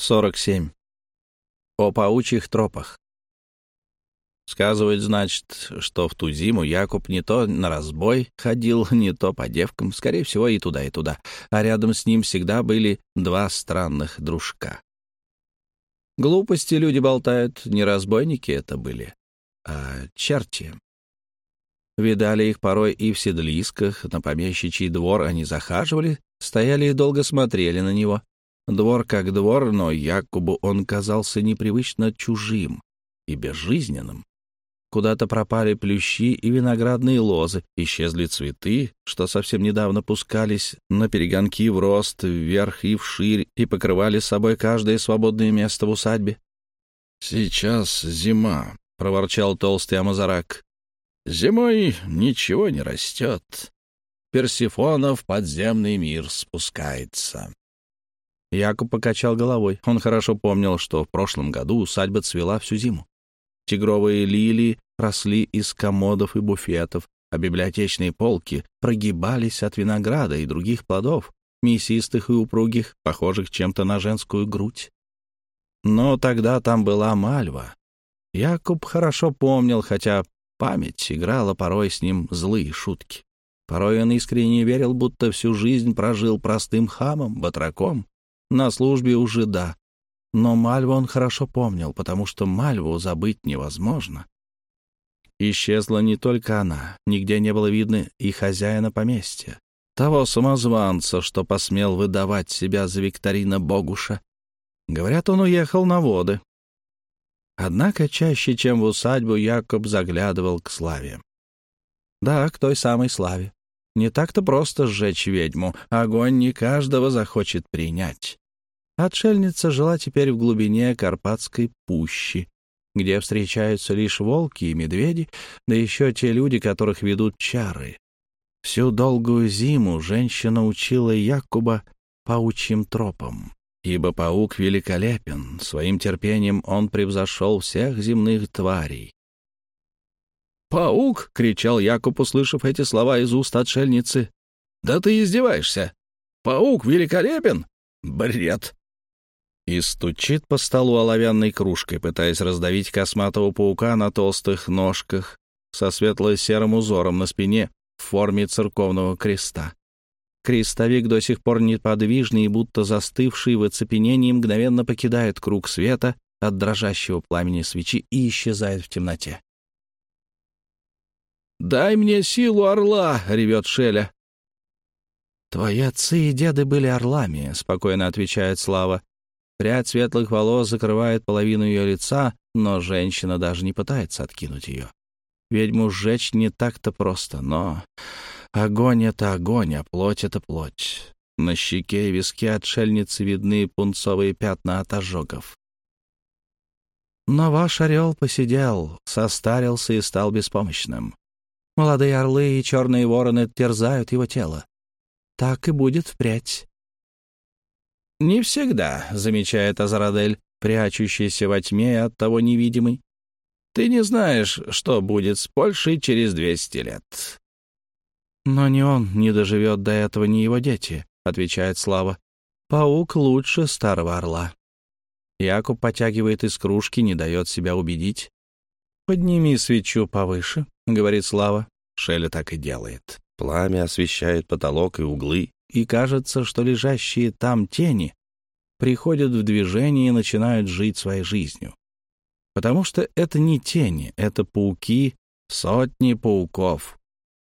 47. О паучьих тропах. Сказывают, значит, что в ту зиму Якуб не то на разбой ходил, не то по девкам, скорее всего, и туда, и туда, а рядом с ним всегда были два странных дружка. Глупости люди болтают, не разбойники это были, а черти. Видали их порой и в седлисках, на помещичий двор они захаживали, стояли и долго смотрели на него, Двор как двор, но Якубу он казался непривычно чужим и безжизненным. Куда-то пропали плющи и виноградные лозы, исчезли цветы, что совсем недавно пускались на перегонки в рост, вверх и вширь, и покрывали собой каждое свободное место в усадьбе. «Сейчас зима», — проворчал толстый Амазарак. «Зимой ничего не растет. Персифона в подземный мир спускается». Якуб покачал головой. Он хорошо помнил, что в прошлом году усадьба цвела всю зиму. Тигровые лилии росли из комодов и буфетов, а библиотечные полки прогибались от винограда и других плодов, мясистых и упругих, похожих чем-то на женскую грудь. Но тогда там была мальва. Якуб хорошо помнил, хотя память играла порой с ним злые шутки. Порой он искренне верил, будто всю жизнь прожил простым хамом, батраком, на службе у жида. Но Мальву он хорошо помнил, потому что Мальву забыть невозможно. Исчезла не только она, нигде не было видно и хозяина поместья, того самозванца, что посмел выдавать себя за Викторина Богуша. Говорят, он уехал на воды. Однако чаще, чем в усадьбу, Якоб заглядывал к Славе. Да, к той самой Славе. Не так-то просто сжечь ведьму, огонь не каждого захочет принять. Отшельница жила теперь в глубине Карпатской пущи, где встречаются лишь волки и медведи, да еще те люди, которых ведут чары. Всю долгую зиму женщина учила Якуба паучьим тропам, ибо паук великолепен, своим терпением он превзошел всех земных тварей. «Паук!» — кричал Якуб, услышав эти слова из уст отшельницы. «Да ты издеваешься! Паук великолепен! Бред!» И стучит по столу оловянной кружкой, пытаясь раздавить косматого паука на толстых ножках со светло-серым узором на спине в форме церковного креста. Крестовик до сих пор неподвижный и будто застывший в оцепенении мгновенно покидает круг света от дрожащего пламени свечи и исчезает в темноте. «Дай мне силу орла!» — ревет Шеля. «Твои отцы и деды были орлами», — спокойно отвечает Слава. Прядь светлых волос закрывает половину ее лица, но женщина даже не пытается откинуть ее. Ведьму сжечь не так-то просто, но огонь — это огонь, а плоть — это плоть. На щеке и виске отшельницы видны пунцовые пятна от ожогов. Но ваш орел посидел, состарился и стал беспомощным. Молодые орлы и черные вороны терзают его тело. Так и будет впредь. «Не всегда», — замечает Азарадель, прячущийся во тьме и оттого невидимый. «Ты не знаешь, что будет с Польшей через двести лет». «Но ни он не доживет до этого, ни его дети», — отвечает Слава. «Паук лучше старого орла». Якуб потягивает из кружки, не дает себя убедить. «Подними свечу повыше», — говорит Слава. Шеля так и делает. Пламя освещает потолок и углы, и кажется, что лежащие там тени приходят в движение и начинают жить своей жизнью. Потому что это не тени, это пауки, сотни пауков.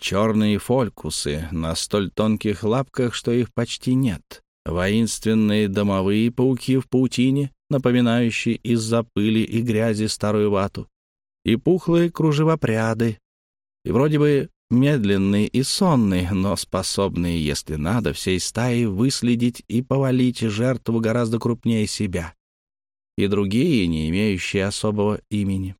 Черные фолькусы на столь тонких лапках, что их почти нет. Воинственные домовые пауки в паутине, напоминающие из-за пыли и грязи старую вату. И пухлые кружевопряды. И вроде бы медленные и сонные, но способные, если надо, всей стаей выследить и повалить жертву гораздо крупнее себя, и другие, не имеющие особого имени.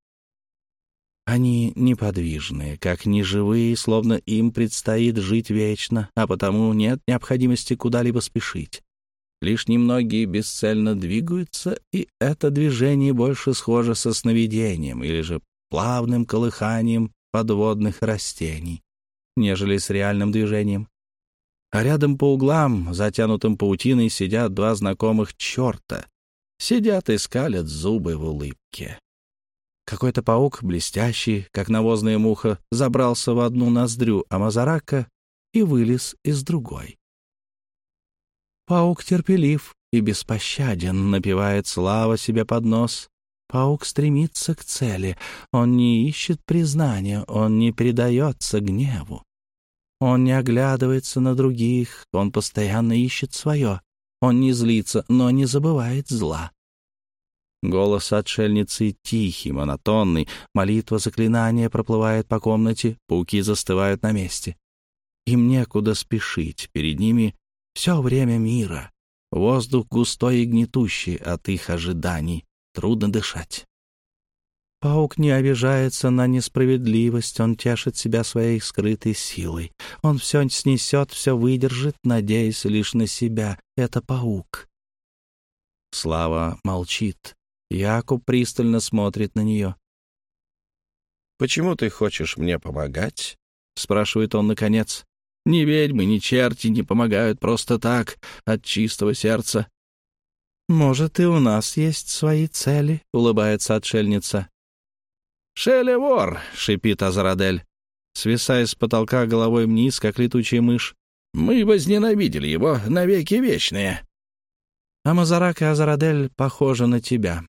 Они неподвижные, как неживые, словно им предстоит жить вечно, а потому нет необходимости куда-либо спешить. Лишь немногие бесцельно двигаются, и это движение больше схоже со сновидением или же плавным колыханием подводных растений, нежели с реальным движением. А рядом по углам, затянутым паутиной, сидят два знакомых черта, сидят и скалят зубы в улыбке. Какой-то паук, блестящий, как навозная муха, забрался в одну ноздрю Амазарака и вылез из другой. Паук терпелив и беспощаден, напевает слава себе под нос. Паук стремится к цели, он не ищет признания, он не предается гневу. Он не оглядывается на других, он постоянно ищет свое. Он не злится, но не забывает зла. Голос отшельницы тихий, монотонный, молитва заклинания проплывает по комнате, пауки застывают на месте. Им некуда спешить, перед ними все время мира. Воздух густой и гнетущий от их ожиданий, трудно дышать. Паук не обижается на несправедливость, он тешит себя своей скрытой силой. Он все снесет, все выдержит, надеясь лишь на себя. Это паук. Слава молчит. Якуб пристально смотрит на нее. «Почему ты хочешь мне помогать?» — спрашивает он наконец. «Ни ведьмы, ни черти не помогают просто так, от чистого сердца». «Может, и у нас есть свои цели?» — улыбается отшельница. «Шеля вор!» — шипит Азарадель, свисая с потолка головой вниз, как летучая мышь. «Мы возненавидели его навеки вечные». А Мазарак и Азарадель похожи на тебя.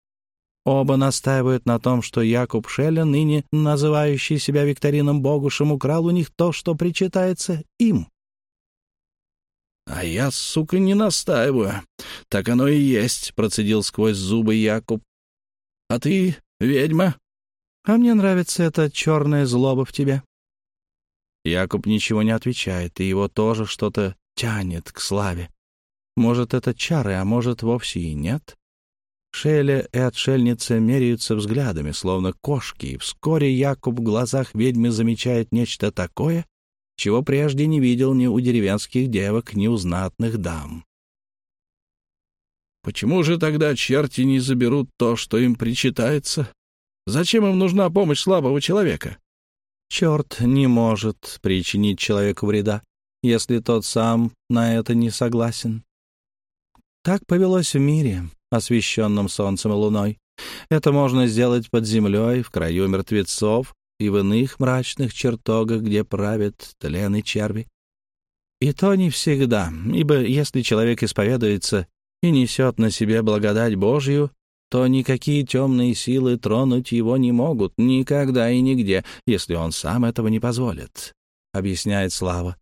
Оба настаивают на том, что Якуб Шеля, ныне называющий себя Викторином Богушем, украл у них то, что причитается им. «А я, сука, не настаиваю. Так оно и есть», — процедил сквозь зубы Якуб. «А ты, ведьма?» «А мне нравится эта черная злоба в тебе». Якуб ничего не отвечает, и его тоже что-то тянет к славе. Может, это чары, а может, вовсе и нет. Шеля и отшельница меряются взглядами, словно кошки, и вскоре Якуб в глазах ведьмы замечает нечто такое, чего прежде не видел ни у деревенских девок, ни у знатных дам. «Почему же тогда черти не заберут то, что им причитается? Зачем им нужна помощь слабого человека?» «Черт не может причинить человеку вреда, если тот сам на это не согласен. Так повелось в мире, освещенном солнцем и луной. Это можно сделать под землей, в краю мертвецов и в иных мрачных чертогах, где правят тлен и черви. И то не всегда, ибо если человек исповедуется и несет на себе благодать Божью, то никакие темные силы тронуть его не могут никогда и нигде, если он сам этого не позволит, — объясняет Слава.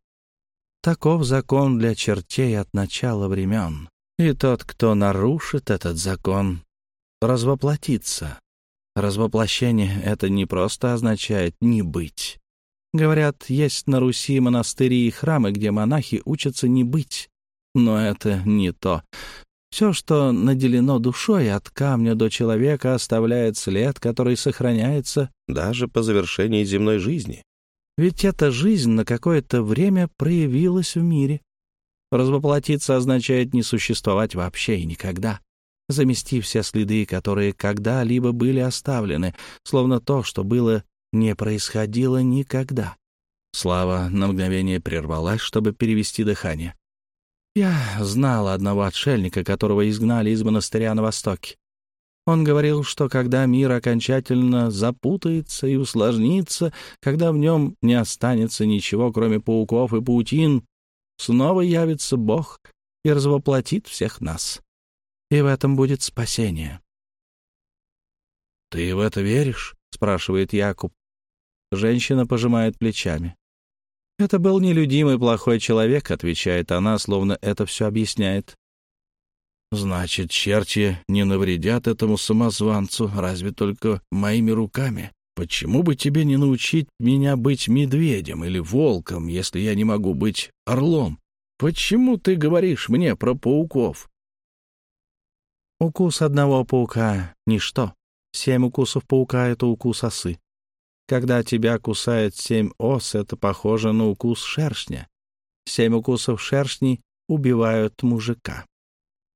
Таков закон для чертей от начала времен. И тот, кто нарушит этот закон, развоплотится. Развоплощение — это не просто означает «не быть». Говорят, есть на Руси монастыри и храмы, где монахи учатся не быть. Но это не то. Все, что наделено душой от камня до человека, оставляет след, который сохраняется даже по завершении земной жизни. Ведь эта жизнь на какое-то время проявилась в мире. Развоплотиться означает не существовать вообще и никогда, замести все следы, которые когда-либо были оставлены, словно то, что было, не происходило никогда. Слава на мгновение прервалась, чтобы перевести дыхание. Я знала одного отшельника, которого изгнали из монастыря на Востоке. Он говорил, что когда мир окончательно запутается и усложнится, когда в нем не останется ничего, кроме пауков и паутин, снова явится Бог и развоплотит всех нас. И в этом будет спасение. «Ты в это веришь?» — спрашивает Якуб. Женщина пожимает плечами. «Это был нелюдимый плохой человек», — отвечает она, словно это все объясняет. «Значит, черти не навредят этому самозванцу, разве только моими руками?» Почему бы тебе не научить меня быть медведем или волком, если я не могу быть орлом? Почему ты говоришь мне про пауков? Укус одного паука — ничто. Семь укусов паука — это укус осы. Когда тебя кусает семь ос, это похоже на укус шершня. Семь укусов шершней убивают мужика.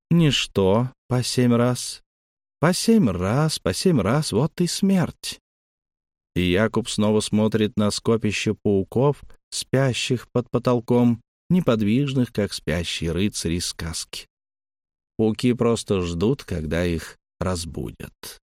Ничто по семь раз. По семь раз, по семь раз, вот и смерть и Якуб снова смотрит на скопище пауков, спящих под потолком, неподвижных, как спящие рыцари сказки. Пауки просто ждут, когда их разбудят.